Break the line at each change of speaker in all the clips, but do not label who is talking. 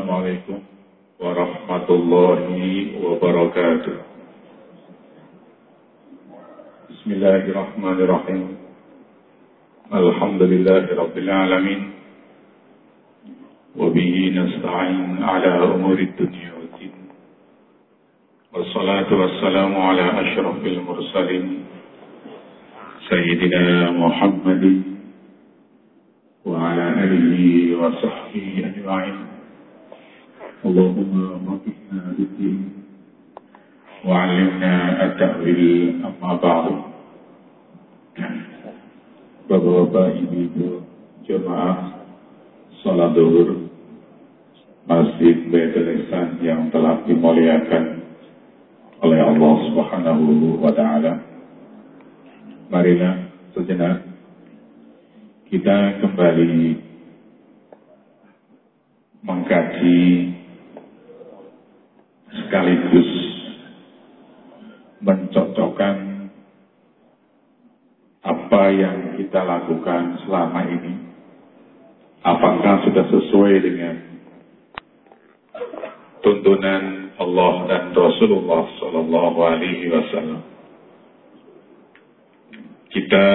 السلام عليكم ورحمة الله وبركاته. بسم الله الرحمن الرحيم. الحمد لله رب العالمين. وبه نستعين على أمور الدنيا والدين. والصلاة والسلام على أشرف المرسلين سيدنا محمد وعلى آله وصحبه أجمعين. اللهم وفقنا للدين وعلمنا التأويل أما بعد Bapak-bapak, ibu-ibu, jemaah salat zuhur Masjid Baitul Ihsan yang telah dimuliakan oleh Allah Subhanahu wa taala. Marilah sejenak kita kembali mengkaji sekaligus mencocokkan apa yang kita lakukan selama ini. Apakah sudah sesuai dengan tuntunan Allah dan Rasulullah Sallallahu Alaihi Wasallam? Kita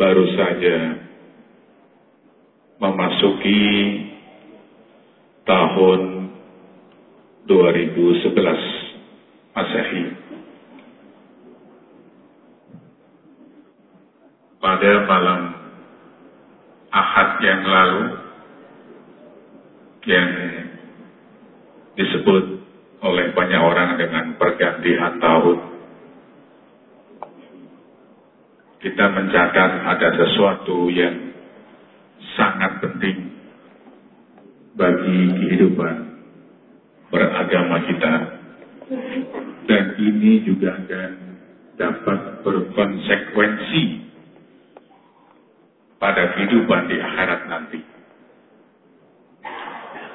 baru saja memasuki tahun 2011 Masehi. Pada malam Ahad yang lalu yang disebut oleh banyak orang dengan pergantian tahun kita mencatat ada sesuatu yang sangat penting bagi kehidupan beragama kita dan ini juga akan dapat berkonsekuensi pada kehidupan di akhirat nanti.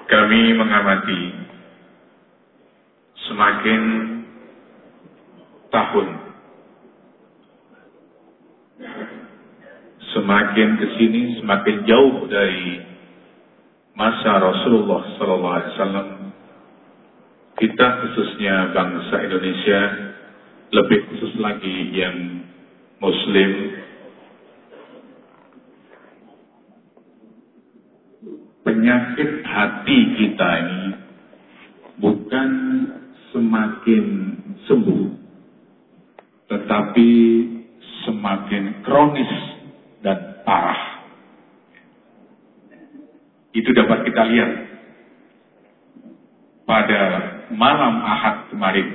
Kami mengamati semakin tahun semakin ke sini semakin jauh dari masa Rasulullah sallallahu alaihi wasallam kita khususnya bangsa Indonesia lebih khusus lagi yang muslim penyakit hati kita ini bukan semakin sembuh tetapi semakin kronis dan parah. Itu dapat kita lihat pada malam Ahad kemarin.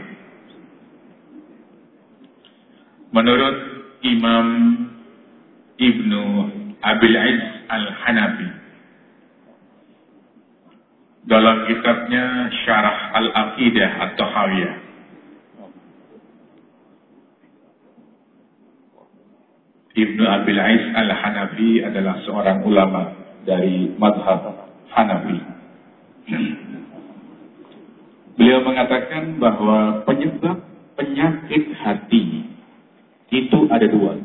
Menurut Imam Ibnu Abil Aiz Al-Hanafi dalam kitabnya Syarah Al-Aqidah atau Hawiyah Ibnu Abil Ais Al-Hanafi adalah seorang ulama dari madhab Hanafi. Beliau mengatakan bahwa penyebab penyakit hati itu ada dua.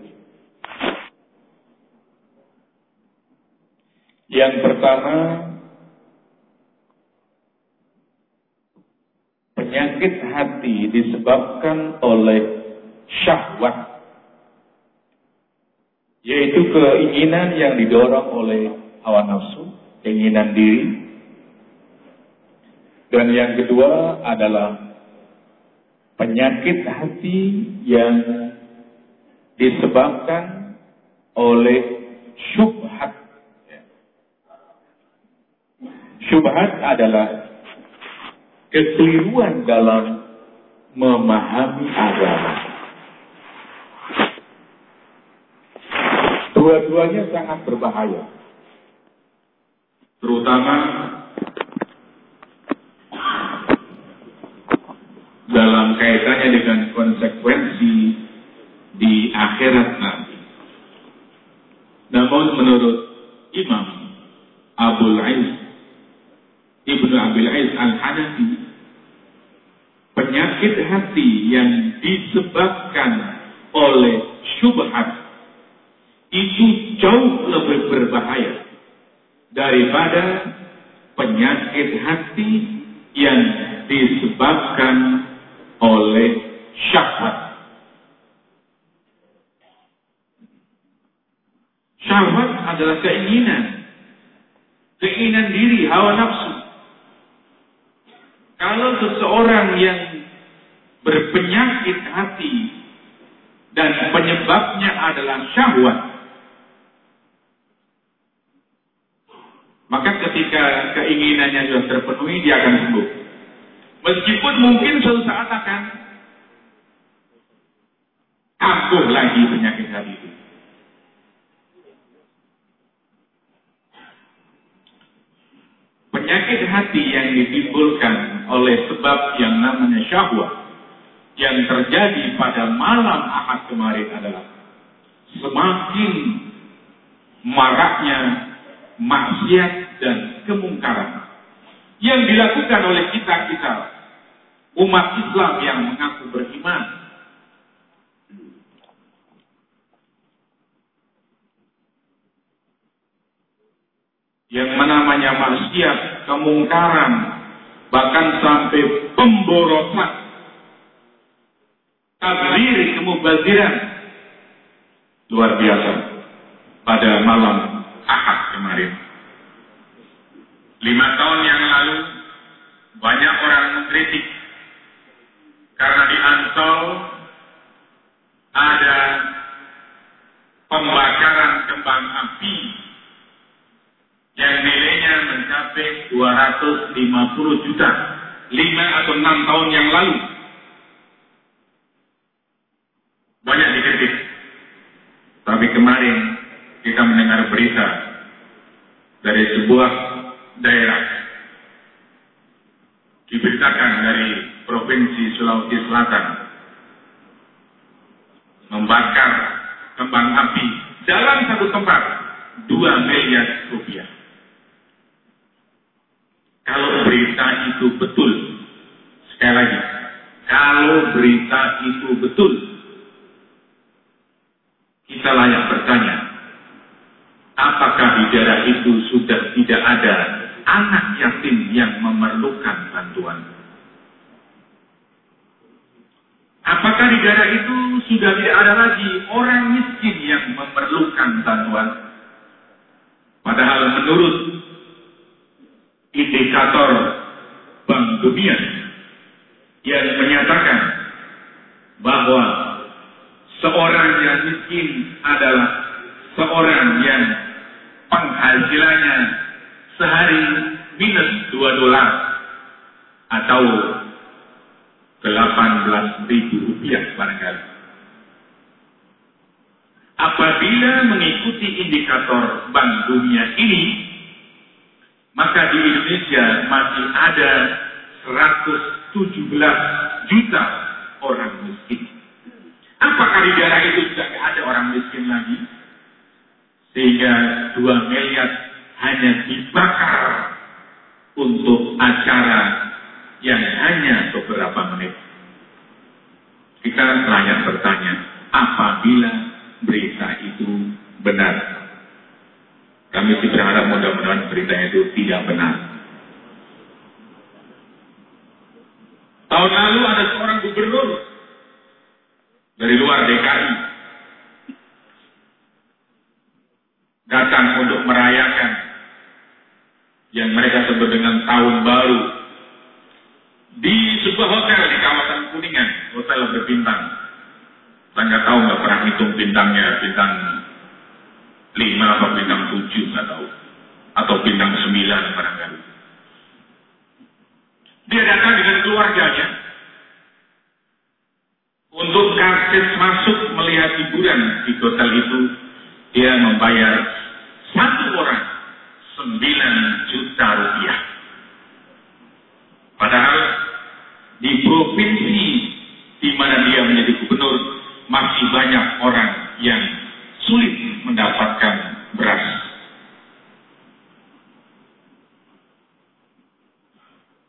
Yang pertama, penyakit hati disebabkan oleh syahwat yaitu keinginan yang didorong oleh hawa nafsu, keinginan diri. Dan yang kedua adalah penyakit hati yang disebabkan oleh syubhat. Syubhat adalah kekeliruan dalam memahami agama. Dua-duanya sangat berbahaya. Terutama dalam kaitannya dengan konsekuensi di akhirat nanti. Namun menurut Imam Abul Aiz Ibnu Abil Aiz Al-Hanafi penyakit hati yang disebabkan oleh syubhat itu jauh lebih berbahaya daripada penyakit hati yang disebabkan oleh syahwat. Syahwat adalah keinginan. Keinginan diri, hawa nafsu. Kalau seseorang yang berpenyakit hati dan penyebabnya adalah syahwat, maka ketika keinginannya sudah terpenuhi, dia akan sembuh. Meskipun mungkin suatu saat akan kambuh lagi penyakit hati itu. Penyakit hati yang ditimbulkan oleh sebab yang namanya syahwat yang terjadi pada malam ahad kemarin adalah semakin maraknya maksiat dan kemungkaran yang dilakukan oleh kita-kita umat Islam yang mengaku beriman. Yang namanya maksiat, kemungkaran, bahkan sampai pemborosan, tablir, kemubaziran, luar biasa. Pada malam ahad kemarin. Lima tahun yang lalu, banyak orang mengkritik karena di Ancol ada pembakaran kembang api yang nilainya mencapai 250 juta 5 atau 6 tahun yang lalu. Banyak dikritik. Tapi kemarin kita mendengar berita dari sebuah daerah. Diberitakan dari Provinsi Sulawesi Selatan membakar kembang api dalam satu tempat 2 miliar rupiah. Kalau berita itu betul, sekali lagi, kalau berita itu betul, kita layak bertanya, apakah di daerah itu sudah tidak ada anak yatim yang memerlukan bantuan? Apakah di daerah itu sudah tidak ada lagi orang miskin yang memerlukan bantuan? Padahal menurut indikator Bank Dunia yang menyatakan bahwa seorang yang miskin adalah seorang yang penghasilannya sehari minus 2 dolar atau 18 ribu rupiah barangkali. Apabila mengikuti indikator Bank Dunia ini, maka di Indonesia masih ada 117 juta orang miskin. Apakah di daerah itu tidak ada orang miskin lagi? Sehingga 2 miliar hanya dibakar untuk acara yang hanya beberapa menit. Kita layak bertanya, apabila berita itu benar. Kami sih berharap mudah-mudahan berita itu tidak benar. Tahun lalu ada seorang gubernur dari luar DKI datang untuk merayakan yang mereka sebut dengan tahun baru di sebuah hotel di kawasan Kuningan, hotel berbintang. Saya nggak tahu nggak pernah hitung bintangnya, bintang lima atau bintang tujuh nggak tahu, atau bintang sembilan barangkali. Dia datang dengan keluarganya untuk karcis masuk melihat hiburan di hotel itu. Dia membayar satu orang sembilan juta rupiah. Padahal di provinsi di mana dia menjadi gubernur masih banyak orang yang sulit mendapatkan beras.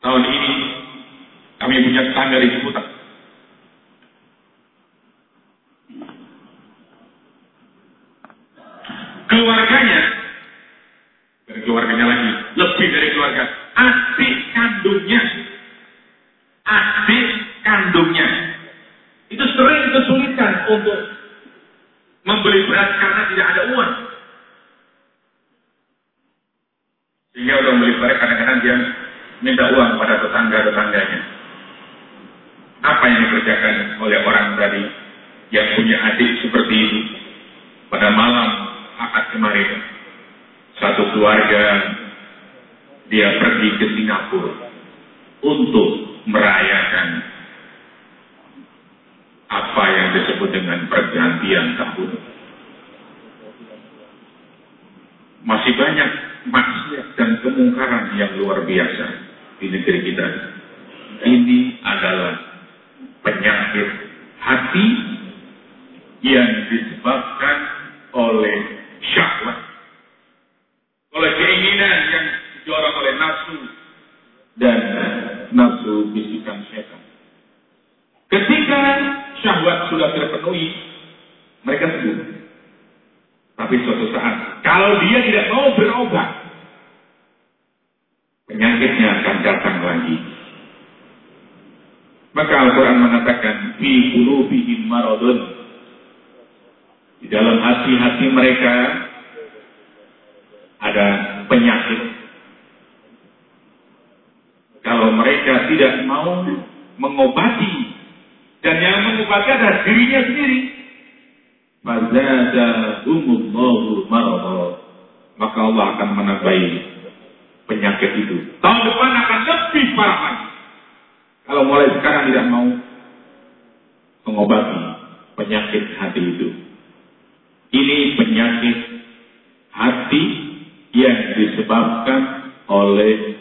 Tahun ini kami punya tetangga membeli beras karena tidak ada uang. Sehingga orang beli beras kadang-kadang dia minta uang pada tetangga-tetangganya. Apa yang dikerjakan oleh orang tadi yang punya adik seperti ini pada malam akad kemarin satu keluarga dia pergi ke Singapura untuk merayakan apa yang disebut dengan pergantian tahun. Masih banyak maksiat dan kemungkaran yang luar biasa di negeri kita. Ini adalah penyakit hati yang disebabkan oleh syahwat. Oleh keinginan yang didorong oleh nafsu dan nafsu bisikan setan. Ketika syahwat sudah terpenuhi, mereka sembuh. Tapi suatu saat, kalau dia tidak mau berobat, penyakitnya akan datang lagi. Maka Al-Quran mengatakan, Fi qulubihim maradun. Di dalam hati-hati mereka ada penyakit. Kalau mereka tidak mau mengobati, dan yang mengobati adalah dirinya sendiri, Maka Allah akan menambahi penyakit itu. Tahun depan akan lebih parah lagi. Kalau mulai sekarang tidak mau mengobati penyakit hati itu. Ini penyakit hati yang disebabkan oleh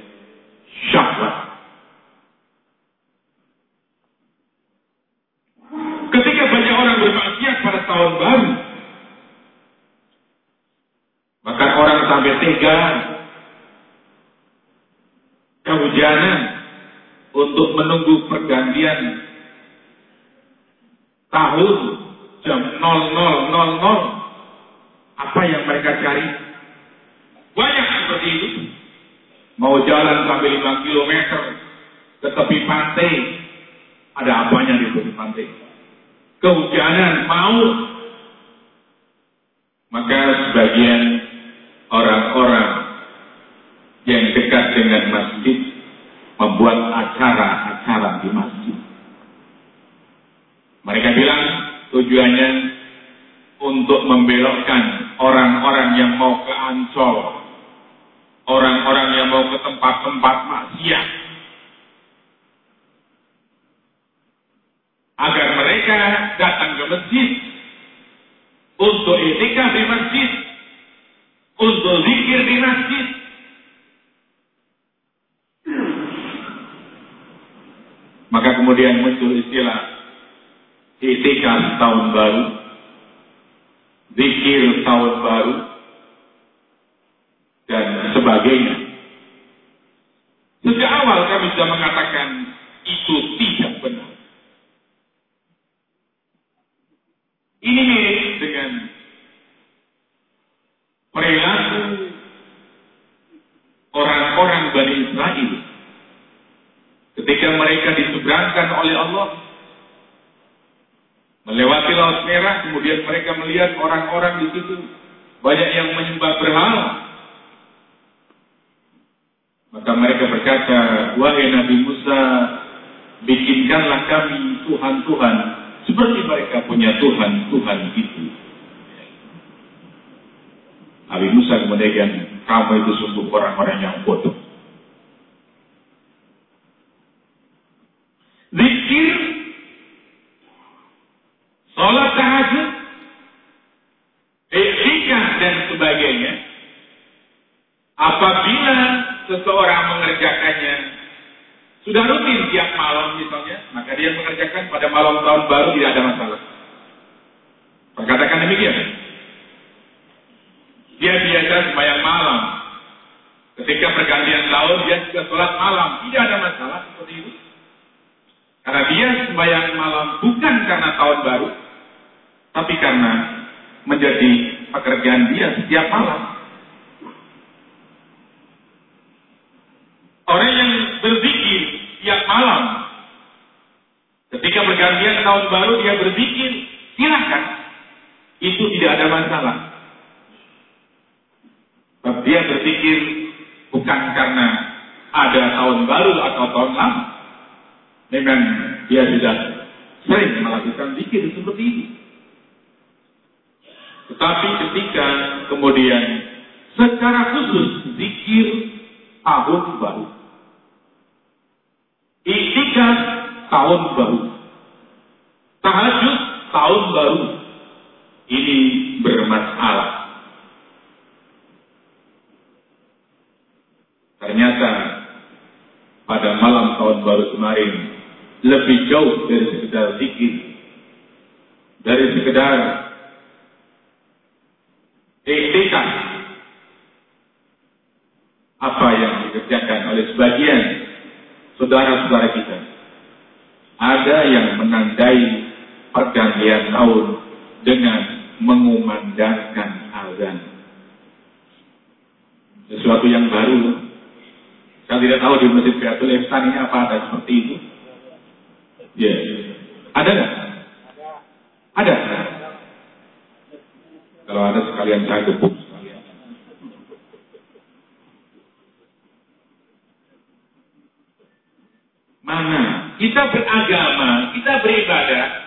syahwat. Ketika banyak orang bermaksiat pada tahun baru, maka orang sampai tega kehujanan untuk menunggu pergantian tahun jam 00.00 apa yang mereka cari? Banyak seperti itu. Mau jalan sampai 5 km ke tepi pantai. Ada apanya di tepi pantai? Kehujanan mau. Maka sebagian orang-orang yang dekat dengan masjid membuat acara-acara di masjid. Mereka bilang tujuannya untuk membelokkan orang-orang yang mau ke Ancol, orang-orang yang mau ke tempat-tempat maksiat, agar mereka datang ke masjid untuk etika di masjid, untuk zikir di masjid. Maka kemudian muncul istilah itikaf tahun baru, zikir tahun baru, dan sebagainya. Sejak awal kami sudah mengatakan itu tidak benar. Ini mirip dengan perilaku orang-orang Bani Israel ketika mereka diseberangkan oleh Allah melewati laut merah kemudian mereka melihat orang-orang di situ banyak yang menyembah berhala. Maka mereka berkata wahai Nabi Musa bikinkanlah kami Tuhan-Tuhan seperti mereka punya Tuhan Tuhan itu. Nabi Musa kemudian kamu itu sungguh orang-orang yang bodoh Zikir, sholat tahajud, iktikaf dan sebagainya. Apabila seseorang mengerjakannya sudah rutin tiap malam misalnya, maka dia mengerjakan pada malam tahun baru tidak ada masalah. Perkatakan demikian. Dia biasa sembahyang malam. Ketika pergantian tahun dia juga sholat malam, tidak ada masalah seperti itu. Karena dia sembahyang malam bukan karena tahun baru, tapi karena menjadi pekerjaan dia setiap malam. Orang yang berzikir tiap malam. Ketika bergantian tahun baru dia berzikir, silakan. Itu tidak ada masalah. Tapi dia berpikir bukan karena ada tahun baru atau tahun lama. Memang dia sudah sering melakukan zikir seperti ini. Tetapi ketika kemudian secara khusus zikir tahun baru. Iktikaf tahun baru. Tahajud tahun baru. Ini bermasalah. Ternyata pada malam tahun baru kemarin lebih jauh dari sekedar zikir. Dari sekedar iktikaf apa yang dikerjakan oleh sebagian saudara-saudara kita. Ada yang menandai pergantian tahun dengan mengumandangkan azan. Sesuatu yang baru. Saya tidak tahu di Masjid Fiatul Ihsan ini apa ada seperti itu. Ya. Ada nggak? Ada. Kalau ada sekalian saya gebuk. Mana? Kita beragama, kita beribadah,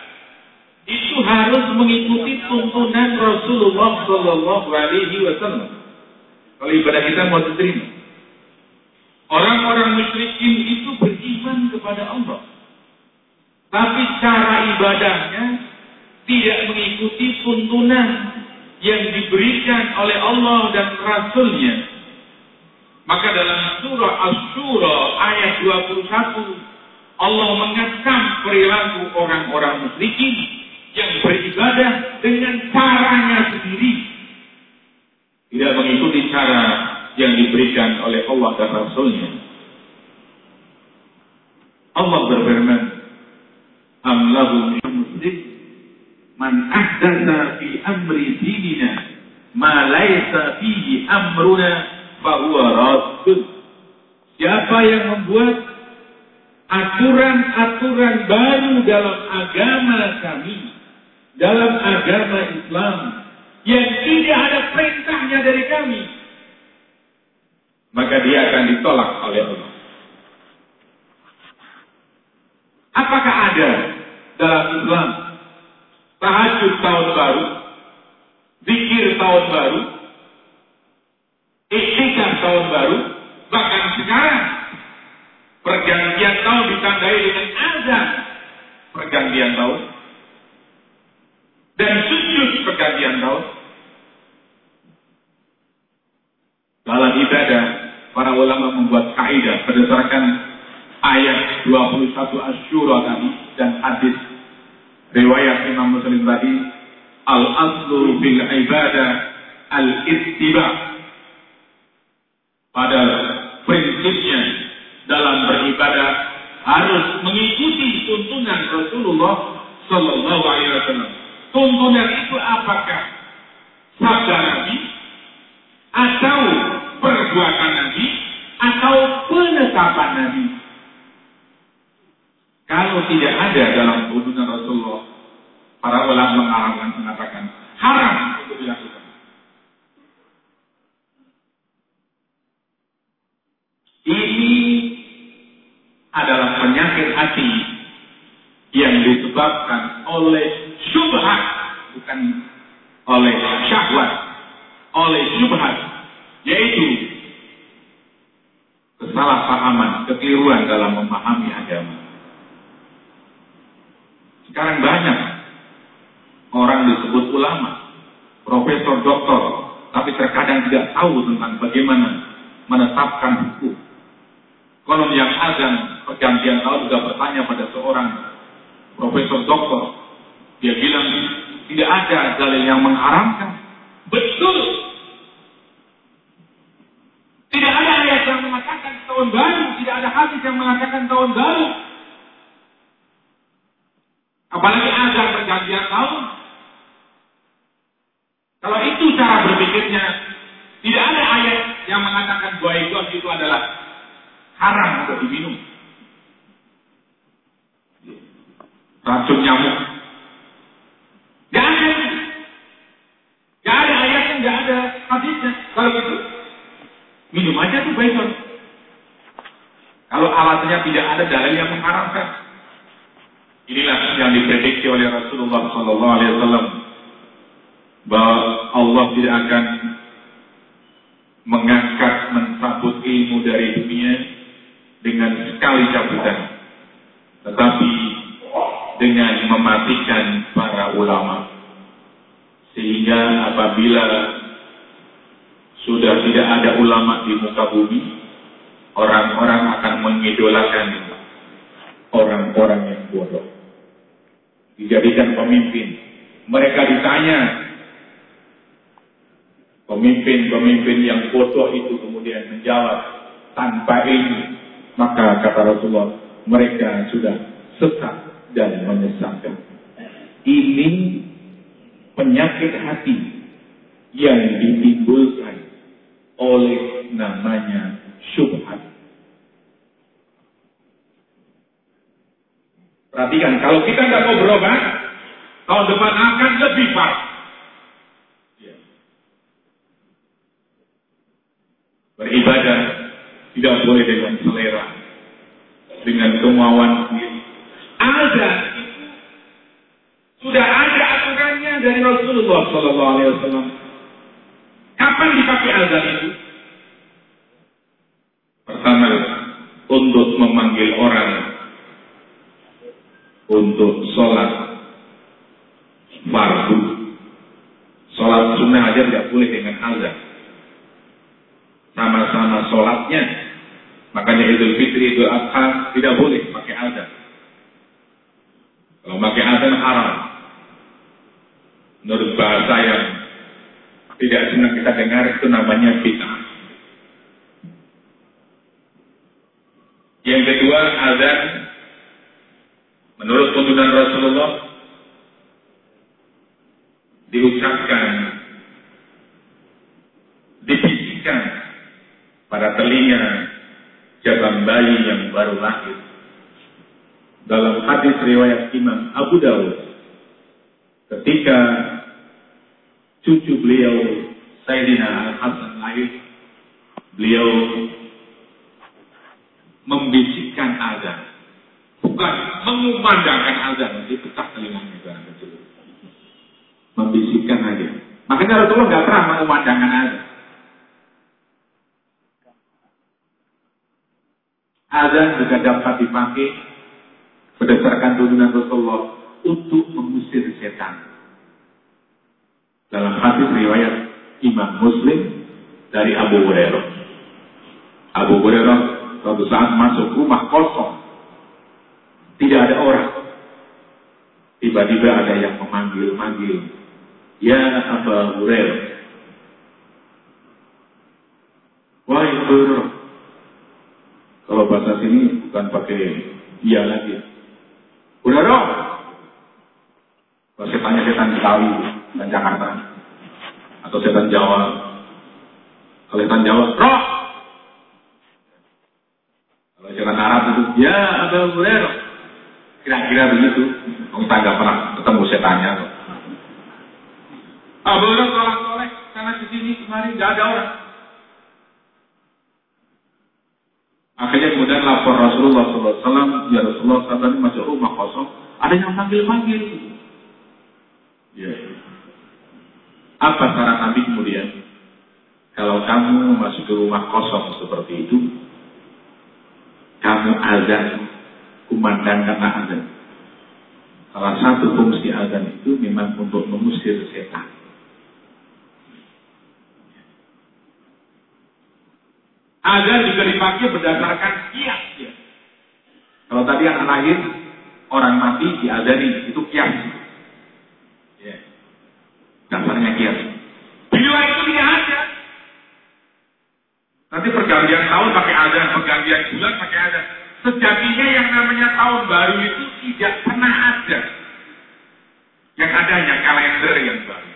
harus mengikuti tuntunan Rasulullah Shallallahu Alaihi Wasallam. Kalau ibadah kita mau diterima. Orang-orang musyrikin itu beriman kepada Allah. Tapi cara ibadahnya tidak mengikuti tuntunan yang diberikan oleh Allah dan Rasulnya. Maka dalam surah Ash-Shura ayat 21 Allah mengecam perilaku orang-orang musyrikin yang beribadah dengan caranya sendiri. Tidak mengikuti cara yang diberikan oleh Allah dan Rasulnya. Allah berfirman, Am lahu muslim man ahdatha fi amri dinina ma laysa fihi amruna fahuwa raddun. Siapa yang membuat aturan-aturan baru dalam agama kami, dalam agama Islam, yang tidak ada perintahnya dari kami, maka dia akan ditolak oleh Allah. Apakah ada dalam Islam tahajud tahun baru, zikir tahun baru, ikhtikaf tahun baru, bahkan sekarang Pergantian tahun ditandai dengan azan pergantian tahun. Dan sujud pergantian tahun. Dalam ibadah, para ulama membuat kaidah berdasarkan ayat 21 Asyura tadi dan hadis riwayat Imam Muslim tadi al-aslu bil ibadah al-ittiba pada prinsipnya dalam beribadah harus mengikuti tuntunan Rasulullah Sallallahu Alaihi Wasallam. Tuntunan itu apakah sabda Nabi atau perbuatan Nabi atau penetapan Nabi? Kalau tidak ada dalam tuntunan Rasulullah, para ulama mengharamkan mengatakan haram untuk dilakukan. adalah penyakit hati yang disebabkan oleh syubhat, bukan oleh syahwat, oleh syubhat, yaitu kesalahpahaman, kekeliruan dalam memahami agama. Sekarang banyak orang disebut ulama, profesor, doktor, tapi terkadang tidak tahu tentang bagaimana menetapkan hukum. Konon yang azan pergantian tahun juga bertanya pada seorang profesor doktor. Dia bilang tidak ada dalil yang mengharamkan. Betul. Tidak ada ayat yang mengatakan tahun baru, tidak ada hadis yang mengatakan tahun baru. Apalagi ada pergantian tahun. Kalau itu cara berpikirnya, tidak ada ayat yang mengatakan bahwa itu adalah haram untuk diminum. Racun nyamuk. Gak ada. Gak ada ayatnya, gak ada hadisnya. Kalau gitu, minum aja tuh baik Kalau alatnya tidak ada dalil yang mengharamkan. Inilah yang diprediksi oleh Rasulullah Sallallahu Alaihi Wasallam bahwa Allah tidak akan mengangkat mencabut ilmu dari dunia dengan sekali cabutan, tetapi dengan mematikan para ulama. Sehingga apabila sudah tidak ada ulama di muka bumi, orang-orang akan mengidolakan orang-orang yang bodoh. Dijadikan pemimpin. Mereka ditanya, pemimpin-pemimpin yang bodoh itu kemudian menjawab tanpa ilmu. Maka kata Rasulullah, mereka sudah sesat dan menyesatkan. Ini penyakit hati yang ditimbulkan oleh namanya syubhat. Perhatikan, kalau kita nggak mau berobat, tahun depan akan lebih parah. Ya. Beribadah tidak boleh dengan selera, dengan kemauan sendiri. Ada sudah ada aturannya dari Rasulullah Sallallahu Alaihi Wasallam. Kapan dipakai azan itu? Pertama, untuk memanggil orang untuk sholat fardu. Sholat sunnah aja tidak boleh dengan azan. Sama-sama sholatnya. Makanya Idul Fitri, Idul Adha tidak boleh pakai azan. Kalau pakai azan haram. Menurut bahasa yang tidak senang kita dengar itu namanya fitnah. Yang kedua azan menurut tuntunan Rasulullah diucapkan dibisikkan pada telinga jabang bayi yang baru lahir. Dalam hadis riwayat Imam Abu Dawud, ketika cucu beliau Sayyidina Al Hasan lahir, beliau membisikkan azan, bukan mengumandangkan azan, nanti pecah telinganya barang kecil. Membisikkan aja. Makanya Rasulullah nggak pernah mengumandangkan azan. Azan juga dapat dipakai berdasarkan tuntunan Rasulullah untuk mengusir setan. Dalam hadis riwayat Imam Muslim dari Abu Hurairah. Abu Hurairah suatu saat masuk rumah kosong. Tidak ada orang. Tiba-tiba ada yang memanggil-manggil. Ya Abu Hurairah. Wahai Hurairah. Kalau bahasa sini bukan pakai iya lagi. Udah dong. Kalau setannya setan Betawi dan Jakarta. Atau setan Jawa. Kalau setan Jawa, roh. Kalau setan Arab itu, ya ada Hurairah. Kira-kira begitu. Kita nggak pernah ketemu setannya. Abu Hurairah sholat soleh, sana ke sini kemarin nggak ada orang. Akhirnya kemudian lapor Rasulullah SAW, Rasulullah ini masuk rumah kosong, ada yang manggil-manggil. Ya. Apa saran Nabi kemudian? Kalau kamu masuk ke rumah kosong seperti itu, kamu azan, kumandangkan azan. Salah satu fungsi azan itu memang untuk mengusir setan. Azan juga dipakai berdasarkan kias ya. Kalau tadi anak lahir, orang mati diazani, itu kias. Ya. Dasarnya kias. Bila itu tidak ada. Nanti pergantian tahun pakai azan, pergantian bulan pakai azan. Sejatinya yang namanya tahun baru itu tidak pernah ada. Yang ada hanya kalender yang baru.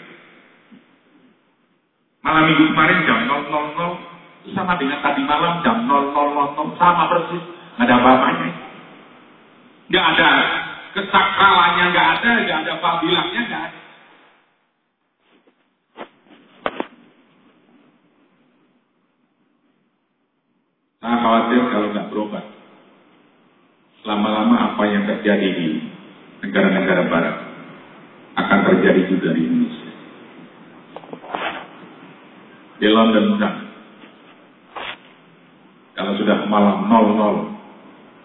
Malam minggu kemarin jam 000 sama dengan tadi malam jam 000 sama persis. Ada apa-apanya. Nggak ada kesakralannya, nggak ada, nggak ada fadilahnya, nggak ada. Saya khawatir kalau nggak berobat, lama-lama apa yang terjadi di negara-negara barat akan terjadi juga di Indonesia. Di London kalau sudah malam 00,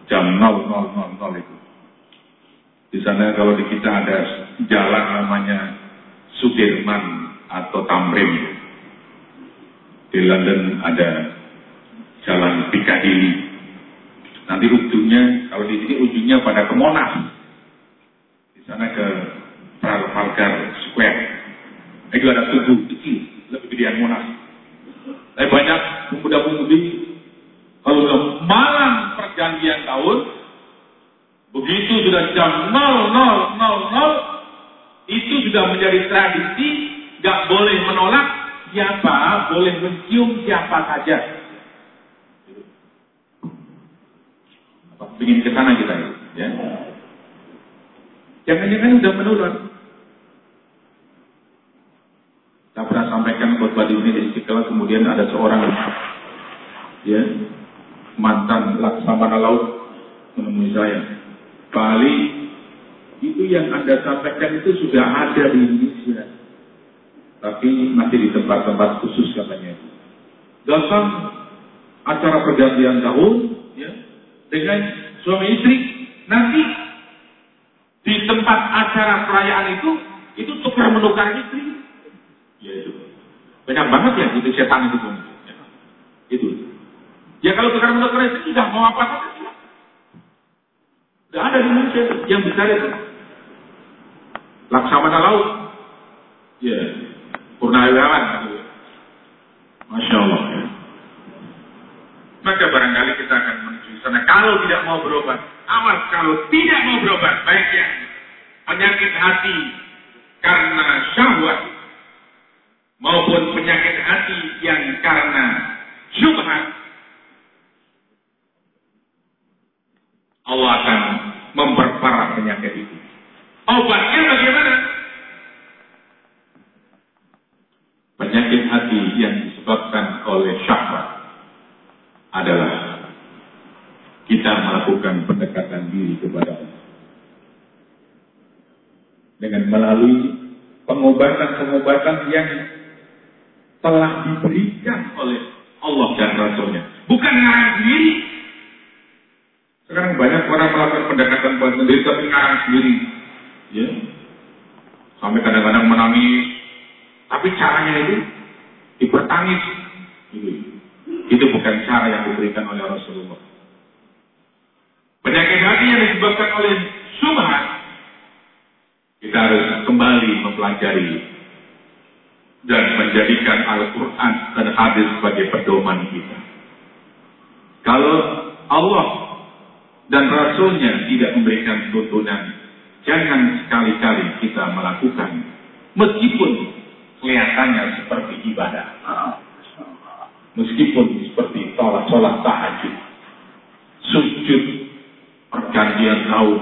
jam 0000 itu, di sana kalau di kita ada jalan namanya Sudirman atau Tamrin. Di London ada jalan Piccadilly. Nanti ujungnya, kalau di sini ujungnya pada ke Monas. Di sana ke Trafalgar Square. Itu ada tugu kecil, lebih gedean Monas. Tapi banyak pemuda-pemudi, kalau udah malam pergantian tahun, Begitu sudah jam 0000 itu sudah menjadi tradisi, nggak boleh menolak siapa, boleh mencium siapa saja. Ingin ke sana kita ya. Jangan-jangan sudah menurun. Saya pernah sampaikan buat di ini Istiqlal, kemudian ada seorang ya mantan laksamana laut menemui saya Bali itu yang Anda sampaikan itu sudah ada di Indonesia. Tapi masih di tempat-tempat khusus katanya. Datang acara pergantian tahun ya, dengan suami istri. Nanti di tempat acara perayaan itu, itu tukar menukar istri. Ya itu. Banyak banget ya itu setan itu. Itu. Ya kalau tukar menukar istri sudah mau apa-apa tidak ada di Indonesia yang besar itu. Laksamana laut. Ya. Purnawirawan. Masya Allah. Ya. Maka barangkali kita akan menuju sana. Kalau tidak mau berobat. Awas kalau tidak mau berobat. Baiknya. Penyakit hati. Karena syahwat. Maupun penyakit hati yang karena syubhat Allah akan memperparah penyakit itu. Obatnya bagaimana? Penyakit hati yang disebabkan oleh syahwat adalah kita melakukan pendekatan diri kepada Allah. Dengan melalui pengobatan-pengobatan yang telah diberikan oleh Allah dan Rasulnya. Bukan ngarang sekarang banyak orang melakukan pendekatan buat sendiri tapi ngarang sendiri. Ya. Sampai kadang-kadang menangis. Tapi caranya itu dipertangis. Itu. itu bukan cara yang diberikan oleh Rasulullah. Penyakit hati yang disebabkan oleh subhat. Kita harus kembali mempelajari dan menjadikan Al-Quran dan hadis sebagai pedoman kita. Kalau Allah dan Rasulnya tidak memberikan tuntunan. Jangan sekali-kali kita melakukan meskipun kelihatannya seperti ibadah. Meskipun seperti sholat-sholat tahajud, sujud pergantian tahun,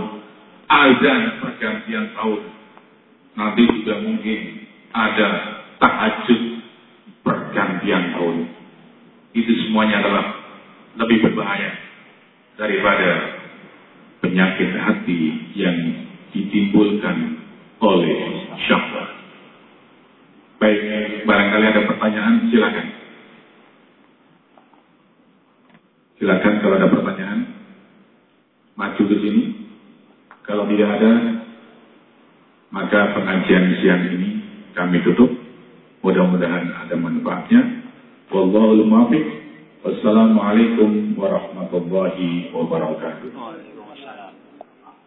azan pergantian tahun. Nanti juga mungkin ada tahajud pergantian tahun. Itu semuanya adalah lebih berbahaya daripada penyakit hati yang ditimbulkan oleh syahwat. Baik, barangkali ada pertanyaan, silakan. Silakan kalau ada pertanyaan, maju ke sini. Kalau tidak ada, maka pengajian siang ini kami tutup. Mudah-mudahan ada manfaatnya. Wallahul muwaffiq. Wassalamualaikum warahmatullahi wabarakatuh.